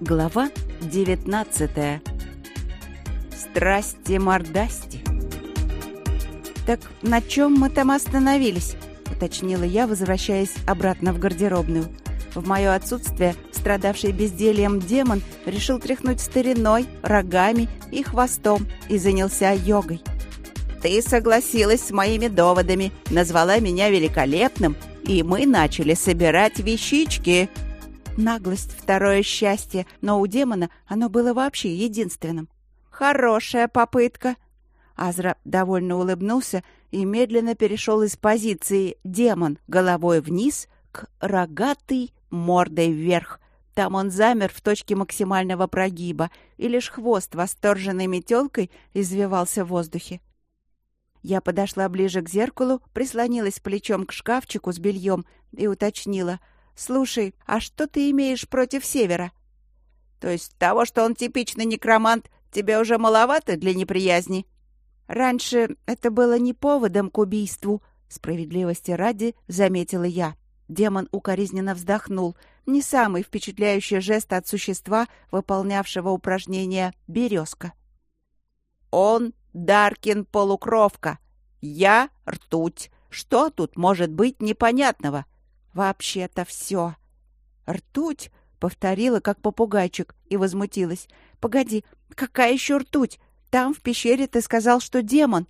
Глава 19 Страсти мордасти «Так на чем мы там остановились?» — уточнила я, возвращаясь обратно в гардеробную. В мое отсутствие страдавший бездельем демон решил тряхнуть стариной, рогами и хвостом и занялся йогой. «Ты согласилась с моими доводами, назвала меня великолепным, и мы начали собирать вещички», Наглость — второе счастье, но у демона оно было вообще единственным. «Хорошая попытка!» Азра довольно улыбнулся и медленно перешел из позиции «демон» головой вниз к «рогатый» мордой вверх. Там он замер в точке максимального прогиба, и лишь хвост восторженной метелкой извивался в воздухе. Я подошла ближе к зеркалу, прислонилась плечом к шкафчику с бельем и уточнила — «Слушай, а что ты имеешь против Севера?» «То есть того, что он типичный некромант, тебе уже маловато для неприязни?» «Раньше это было не поводом к убийству», — справедливости ради заметила я. Демон укоризненно вздохнул. Не самый впечатляющий жест от существа, выполнявшего упражнение «березка». «Он Даркин-полукровка. Я — ртуть. Что тут может быть непонятного?» «Вообще-то все». «Ртуть?» — повторила, как попугайчик, и возмутилась. «Погоди, какая еще ртуть? Там, в пещере, ты сказал, что демон».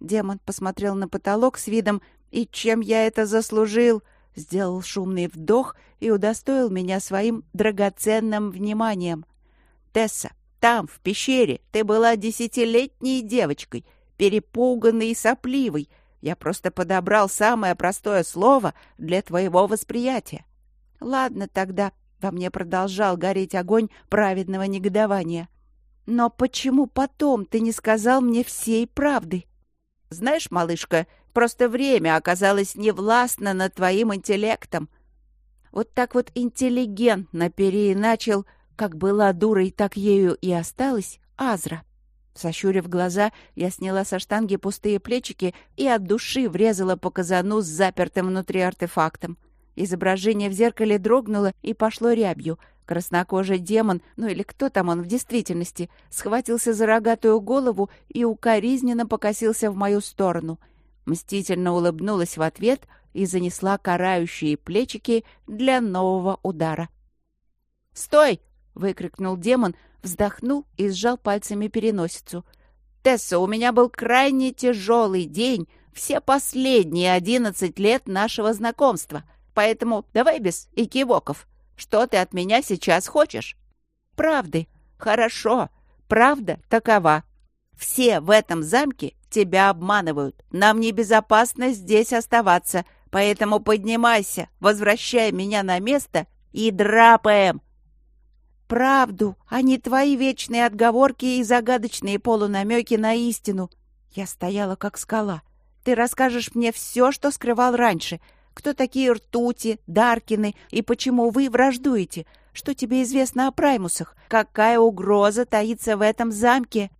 Демон посмотрел на потолок с видом «И чем я это заслужил?» Сделал шумный вдох и удостоил меня своим драгоценным вниманием. «Тесса, там, в пещере, ты была десятилетней девочкой, перепуганной и сопливой, я просто подобрал самое простое слово для твоего восприятия. Ладно тогда, во мне продолжал гореть огонь праведного негодования. Но почему потом ты не сказал мне всей правды? Знаешь, малышка, просто время оказалось невластно над твоим интеллектом. Вот так вот интеллигентно переиначил, как была дурой, так ею и осталась Азра. Сощурив глаза, я сняла со штанги пустые плечики и от души врезала по казану с запертым внутри артефактом. Изображение в зеркале дрогнуло и пошло рябью. Краснокожий демон, ну или кто там он в действительности, схватился за рогатую голову и укоризненно покосился в мою сторону. Мстительно улыбнулась в ответ и занесла карающие плечики для нового удара. «Стой!» — выкрикнул демон, вздохнул и сжал пальцами переносицу. «Тесса, у меня был крайне тяжелый день, все последние одиннадцать лет нашего знакомства, поэтому давай без экивоков. Что ты от меня сейчас хочешь?» «Правды. Хорошо. Правда такова. Все в этом замке тебя обманывают. Нам небезопасно здесь оставаться, поэтому поднимайся, возвращай меня на место и драпаем!» Правду, а не твои вечные отговорки и загадочные полунамеки на истину. Я стояла как скала. Ты расскажешь мне все, что скрывал раньше. Кто такие ртути, Даркины и почему вы враждуете? Что тебе известно о Праймусах? Какая угроза таится в этом замке?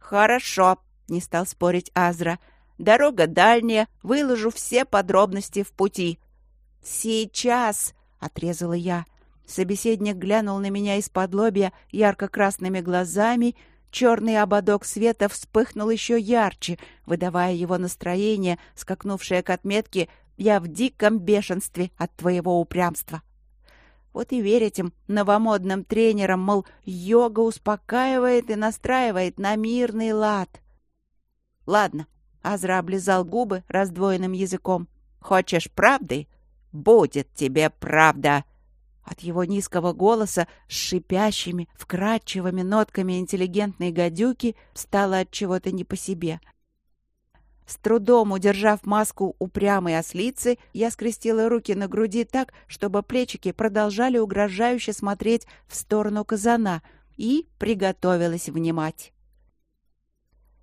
Хорошо, не стал спорить Азра. Дорога дальняя, выложу все подробности в пути. Сейчас, отрезала я. Собеседник глянул на меня из-под лобья ярко-красными глазами, черный ободок света вспыхнул еще ярче, выдавая его настроение, скакнувшее к отметке «Я в диком бешенстве от твоего упрямства». Вот и верь этим новомодным тренерам, мол, йога успокаивает и настраивает на мирный лад. Ладно, Азра облизал губы раздвоенным языком. Хочешь правды? Будет тебе правда. От его низкого голоса с шипящими, вкрадчивыми нотками интеллигентной гадюки стало от чего-то не по себе. С трудом удержав маску упрямой ослицы, я скрестила руки на груди так, чтобы плечики продолжали угрожающе смотреть в сторону казана и приготовилась внимать.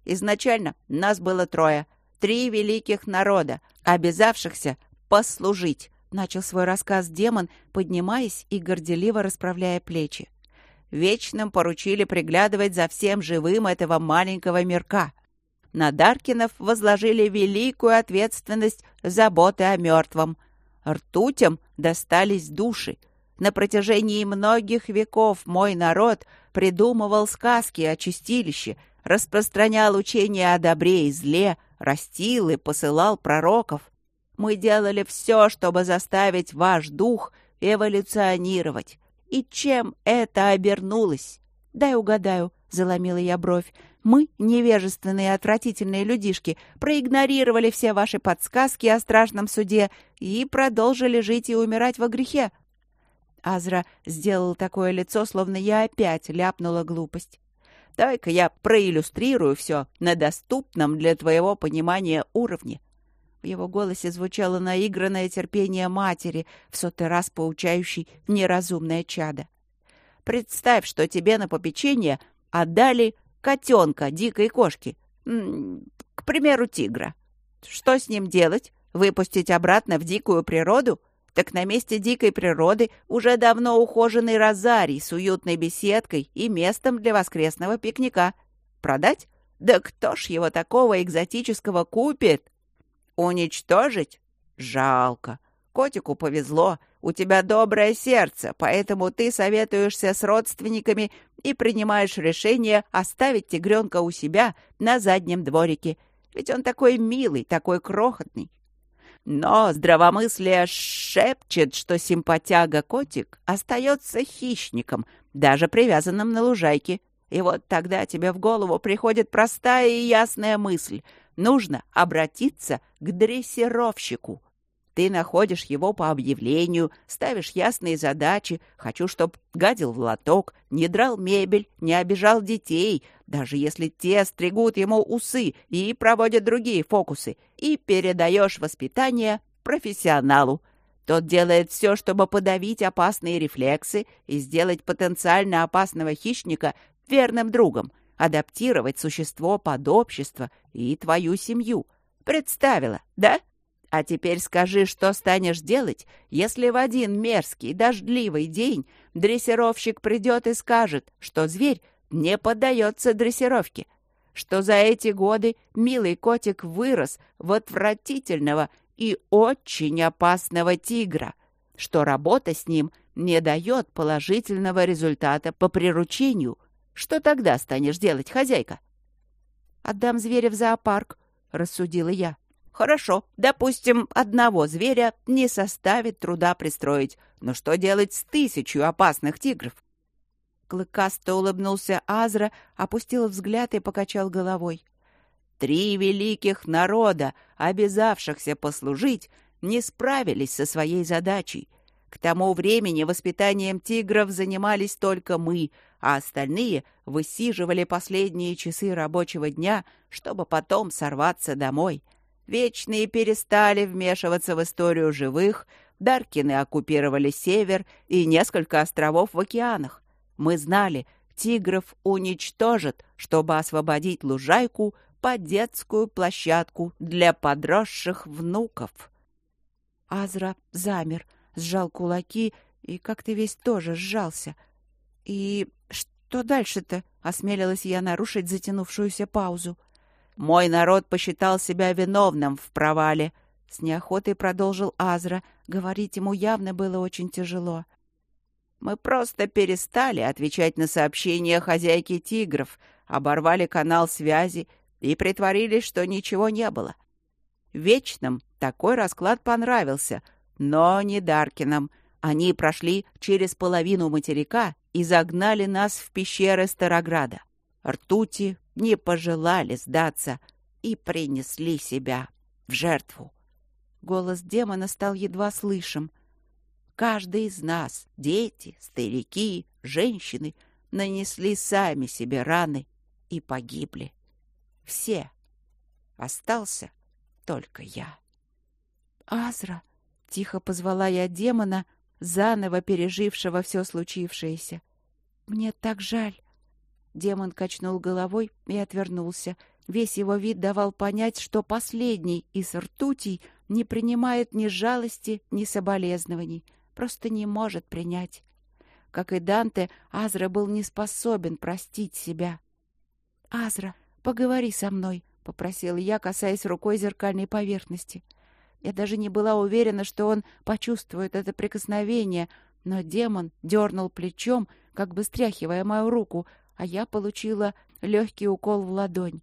Изначально нас было трое, три великих народа, обязавшихся послужить — начал свой рассказ демон, поднимаясь и горделиво расправляя плечи. Вечным поручили приглядывать за всем живым этого маленького мирка. На Даркинов возложили великую ответственность заботы о мертвом. Ртутям достались души. На протяжении многих веков мой народ придумывал сказки о чистилище, распространял учения о добре и зле, растил и посылал пророков. Мы делали все, чтобы заставить ваш дух эволюционировать. И чем это обернулось? Дай угадаю, — заломила я бровь. Мы, невежественные отвратительные людишки, проигнорировали все ваши подсказки о страшном суде и продолжили жить и умирать во грехе. Азра сделал такое лицо, словно я опять ляпнула глупость. Дай-ка я проиллюстрирую все на доступном для твоего понимания уровне. Его голосе звучало наигранное терпение матери, в сотый раз поучающей неразумное чадо. Представь, что тебе на попечение отдали котенка дикой кошки, к примеру, тигра. Что с ним делать? Выпустить обратно в дикую природу? Так на месте дикой природы уже давно ухоженный розарий с уютной беседкой и местом для воскресного пикника. Продать? Да кто ж его такого экзотического купит? Уничтожить? Жалко. Котику повезло, у тебя доброе сердце, поэтому ты советуешься с родственниками и принимаешь решение оставить тигренка у себя на заднем дворике. Ведь он такой милый, такой крохотный. Но здравомыслие шепчет, что симпатяга-котик остается хищником, даже привязанным на лужайке. И вот тогда тебе в голову приходит простая и ясная мысль. Нужно обратиться к дрессировщику. Ты находишь его по объявлению, ставишь ясные задачи. Хочу, чтоб гадил в лоток, не драл мебель, не обижал детей, даже если те стригут ему усы и проводят другие фокусы, и передаешь воспитание профессионалу. Тот делает все, чтобы подавить опасные рефлексы и сделать потенциально опасного хищника верным другом, адаптировать существо под общество и твою семью. Представила, да? А теперь скажи, что станешь делать, если в один мерзкий дождливый день дрессировщик придет и скажет, что зверь не поддается дрессировке, что за эти годы милый котик вырос в отвратительного и очень опасного тигра, что работа с ним не дает положительного результата по приручению. Что тогда станешь делать, хозяйка? «Отдам зверя в зоопарк», — рассудила я. Хорошо, допустим, одного зверя не составит труда пристроить. Но что делать с тысячу опасных тигров? Клыкасто улыбнулся Азра, опустил взгляд и покачал головой. Три великих народа, обязавшихся послужить, не справились со своей задачей. К тому времени воспитанием тигров занимались только мы, а остальные высиживали последние часы рабочего дня, чтобы потом сорваться домой — Вечные перестали вмешиваться в историю живых, Даркины оккупировали север и несколько островов в океанах. Мы знали, тигров уничтожат, чтобы освободить лужайку под детскую площадку для подросших внуков. Азра замер, сжал кулаки и как-то весь тоже сжался. «И что дальше-то?» — осмелилась я нарушить затянувшуюся паузу. Мой народ посчитал себя виновным в провале. С неохотой продолжил Азра. Говорить ему явно было очень тяжело. Мы просто перестали отвечать на сообщения хозяйки тигров, оборвали канал связи и притворились, что ничего не было. Вечным такой расклад понравился, но не Даркинам. Они прошли через половину материка и загнали нас в пещеры Старограда. Ртути не пожелали сдаться и принесли себя в жертву. Голос демона стал едва слышим. Каждый из нас, дети, старики, женщины, нанесли сами себе раны и погибли. Все. Остался только я. «Азра!» — тихо позвала я демона, заново пережившего все случившееся. «Мне так жаль. Демон качнул головой и отвернулся. Весь его вид давал понять, что последний из ртутий не принимает ни жалости, ни соболезнований, просто не может принять. Как и Данте, Азра был не способен простить себя. «Азра, поговори со мной», — попросил я, касаясь рукой зеркальной поверхности. Я даже не была уверена, что он почувствует это прикосновение, Но демон дернул плечом, как бы стряхивая мою руку, а я получила легкий укол в ладонь.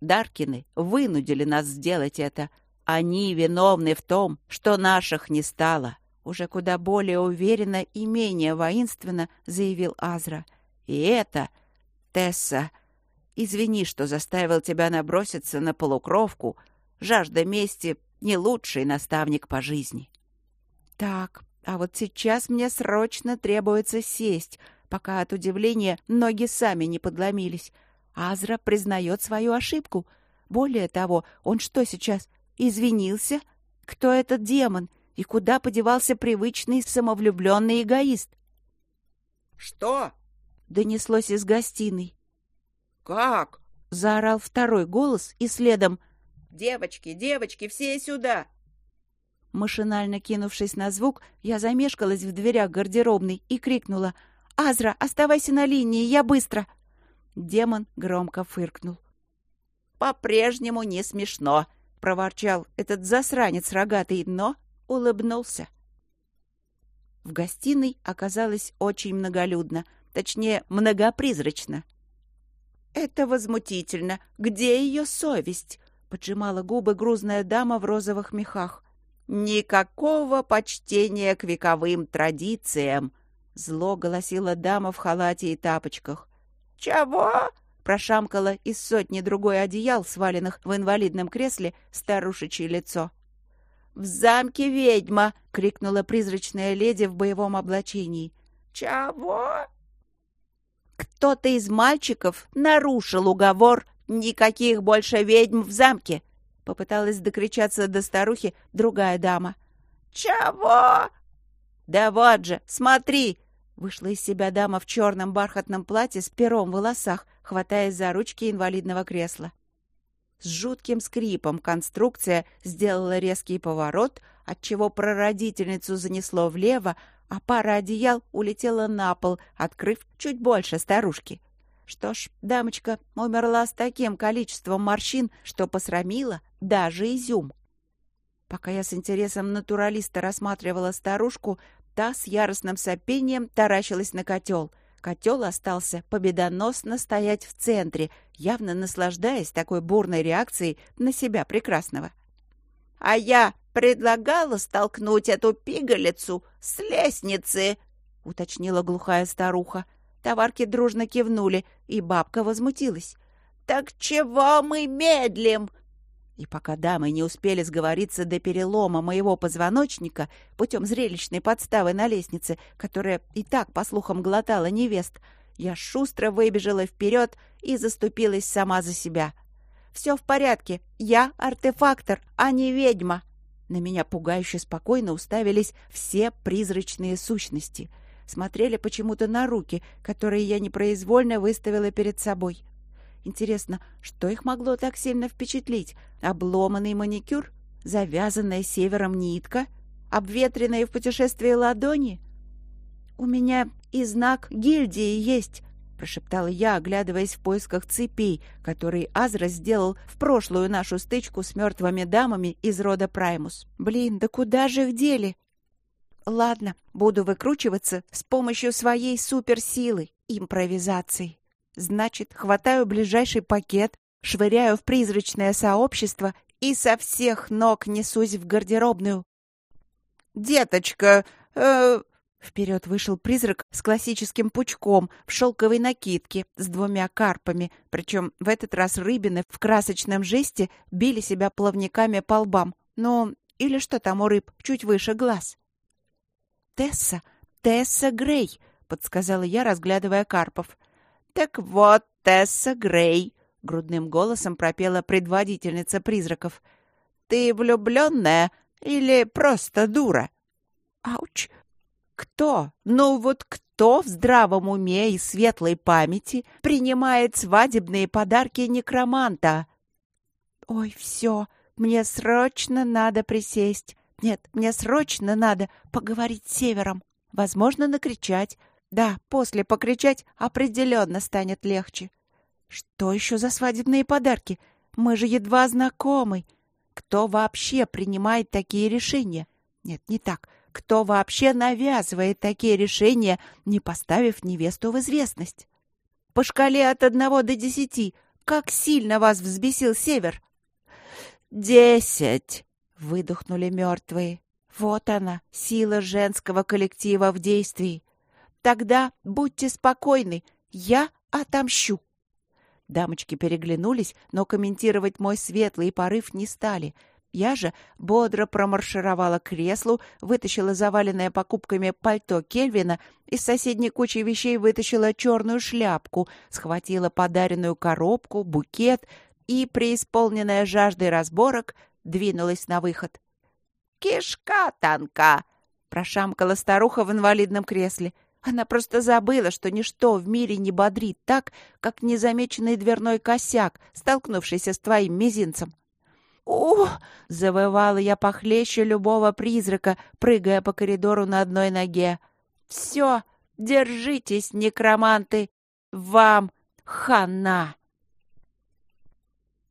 Даркины вынудили нас сделать это. Они виновны в том, что наших не стало. Уже куда более уверенно и менее воинственно заявил Азра. И это, Тесса, извини, что заставил тебя наброситься на полукровку. Жажда мести — не лучший наставник по жизни. Так, а вот сейчас мне срочно требуется сесть, пока от удивления ноги сами не подломились. Азра признает свою ошибку. Более того, он что сейчас, извинился? Кто этот демон? И куда подевался привычный самовлюбленный эгоист? «Что?» — донеслось из гостиной. «Как?» — заорал второй голос, и следом «Девочки, девочки, все сюда!» Машинально кинувшись на звук, я замешкалась в дверях гардеробной и крикнула «Азра, оставайся на линии, я быстро!» Демон громко фыркнул. «По-прежнему не смешно», — проворчал этот засранец рогатый, но улыбнулся. В гостиной оказалось очень многолюдно, точнее, многопризрачно. «Это возмутительно. Где ее совесть?» — поджимала губы грузная дама в розовых мехах. «Никакого почтения к вековым традициям!» — зло голосила дама в халате и тапочках. «Чего?» — прошамкала из сотни другой одеял, сваленных в инвалидном кресле, старушечье лицо. «В замке ведьма!» — крикнула призрачная леди в боевом облачении. «Чего?» «Кто-то из мальчиков нарушил уговор. Никаких больше ведьм в замке!» — попыталась докричаться до старухи другая дама. «Чего?» «Да вот же, смотри!» Вышла из себя дама в черном бархатном платье с пером в волосах, хватаясь за ручки инвалидного кресла. С жутким скрипом конструкция сделала резкий поворот, отчего прародительницу занесло влево, а пара одеял улетела на пол, открыв чуть больше старушки. Что ж, дамочка умерла с таким количеством морщин, что посрамила даже изюм. Пока я с интересом натуралиста рассматривала старушку, Та с яростным сопением таращилась на котел. Котел остался победоносно стоять в центре, явно наслаждаясь такой бурной реакцией на себя прекрасного. «А я предлагала столкнуть эту пигалицу с лестницы!» — уточнила глухая старуха. Товарки дружно кивнули, и бабка возмутилась. «Так чего мы медлим? И пока дамы не успели сговориться до перелома моего позвоночника путем зрелищной подставы на лестнице, которая и так, по слухам, глотала невест, я шустро выбежала вперед и заступилась сама за себя. «Все в порядке. Я артефактор, а не ведьма». На меня пугающе спокойно уставились все призрачные сущности. Смотрели почему-то на руки, которые я непроизвольно выставила перед собой. Интересно, что их могло так сильно впечатлить? Обломанный маникюр? Завязанная севером нитка? Обветренные в путешествии ладони? «У меня и знак гильдии есть», — прошептала я, оглядываясь в поисках цепей, которые Азра сделал в прошлую нашу стычку с мертвыми дамами из рода Праймус. «Блин, да куда же их дели?» «Ладно, буду выкручиваться с помощью своей суперсилы, импровизации». Значит, хватаю ближайший пакет, швыряю в призрачное сообщество и со всех ног несусь в гардеробную. «Деточка, э...» Вперед вышел призрак с классическим пучком в шелковой накидке с двумя карпами, причем в этот раз рыбины в красочном жесте били себя плавниками по лбам. Ну, или что там у рыб, чуть выше глаз. «Тесса, Тесса Грей», — подсказала я, разглядывая карпов. «Так вот, Тесса Грей», — грудным голосом пропела предводительница призраков. «Ты влюбленная или просто дура?» «Ауч! Кто? Ну вот кто в здравом уме и светлой памяти принимает свадебные подарки некроманта?» «Ой, все, мне срочно надо присесть. Нет, мне срочно надо поговорить с Севером. Возможно, накричать, да, после покричать определенно станет легче. Что еще за свадебные подарки? Мы же едва знакомы. Кто вообще принимает такие решения? Нет, не так. Кто вообще навязывает такие решения, не поставив невесту в известность? По шкале от одного до десяти, как сильно вас взбесил север? «Десять!» — выдохнули мертвые. Вот она, сила женского коллектива в действии. Тогда будьте спокойны, я отомщу. Дамочки переглянулись, но комментировать мой светлый порыв не стали. Я же бодро промаршировала к креслу, вытащила заваленное покупками пальто Кельвина, из соседней кучи вещей вытащила черную шляпку, схватила подаренную коробку, букет, и, преисполненная жаждой разборок, двинулась на выход. «Кишка танка!» — прошамкала старуха в инвалидном кресле. Она просто забыла, что ничто в мире не бодрит так, как незамеченный дверной косяк, столкнувшийся с твоим мизинцем. «Ух!» — завывала я похлеще любого призрака, прыгая по коридору на одной ноге. «Все, держитесь, некроманты! Вам хана!»